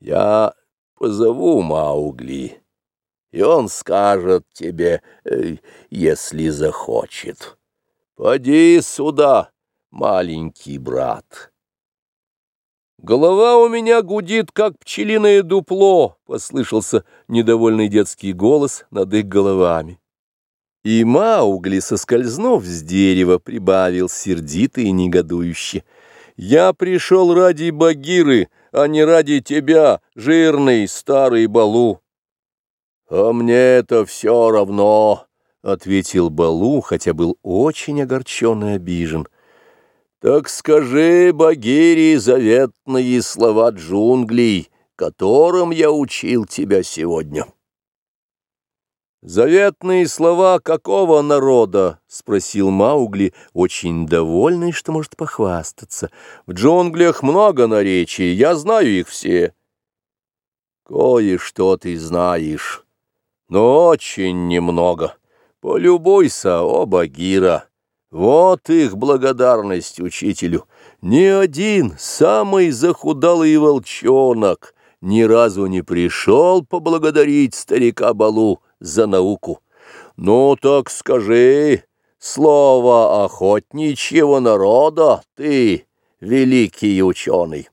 Я позову Маугли, и он скажет тебе, э, если захочет. Поди сюда, маленький брат. Голова у меня гудит, как пчелиное дупло, — послышался недовольный детский голос над их головами. И Маугли, соскользнув с дерева, прибавил сердито и негодующе. «Я пришел ради Багиры, а не ради тебя, жирный старый Балу». «А мне это все равно», — ответил Балу, хотя был очень огорчен и обижен. «Так скажи Багире заветные слова джунглей, которым я учил тебя сегодня». «Заветные слова какого народа?» — спросил Маугли, очень довольный, что может похвастаться. «В джунглях много наречий, я знаю их все». «Кое-что ты знаешь, но очень немного. Полюбуйся, о Багира! Вот их благодарность учителю. Ни один самый захудалый волчонок ни разу не пришел поблагодарить старика Балу» за науку. Ну так скажи, слово охотничьего народа ты, великий ученый.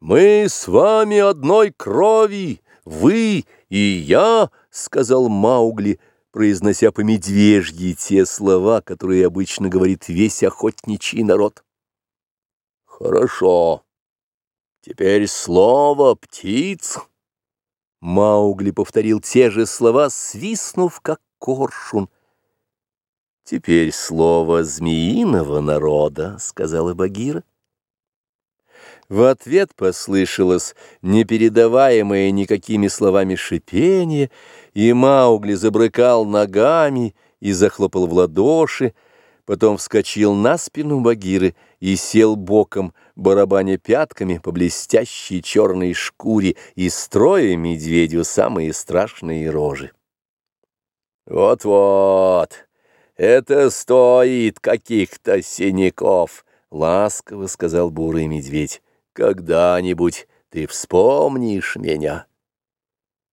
«Мы с вами одной крови, вы и я», — сказал Маугли, произнося по медвежьи те слова, которые обычно говорит весь охотничий народ. «Хорошо. Теперь слово птиц». Маугли повторил те же слова, свистнув, как коршун. «Теперь слово змеиного народа», — сказала Багира. В ответ послышалось непередаваемое никакими словами шипение, и Маугли забрыкал ногами и захлопал в ладоши, потом вскочил на спину Багиры и сел боком, барабаня пятками по блестящей черной шкуре и строя медведю самые страшные рожи. «Вот-вот, это стоит каких-то синяков», — ласково сказал бурый медведь. «Когда-нибудь ты вспомнишь меня».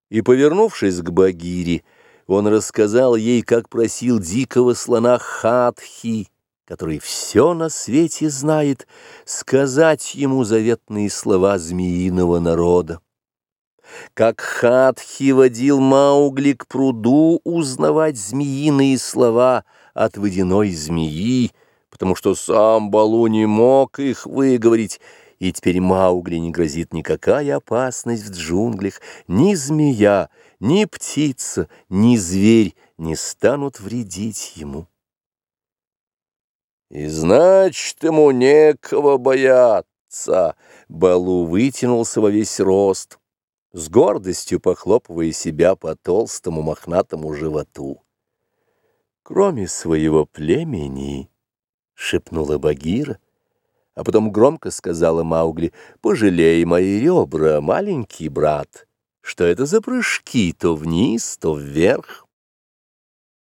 И, повернувшись к Багире, он рассказал ей, как просил дикого слона Хатхи, который все на свете знает, сказать ему заветные слова змеиного народа. Как Хатхи водил Маугли к пруду узнавать змеиные слова от водяной змеи, потому что сам Балу не мог их выговорить, и теперь Маугли не грозит никакая опасность в джунглях, ни змея, ни птица, ни зверь не станут вредить ему. И значит, ему некого бояться. Балу вытянулся во весь рост, с гордостью похлопывая себя по толстому мохнатому животу. Кроме своего племени, — шепнула Багира, а потом громко сказала Маугли, — пожалей мои ребра, маленький брат. Что это за прыжки то вниз, то вверх?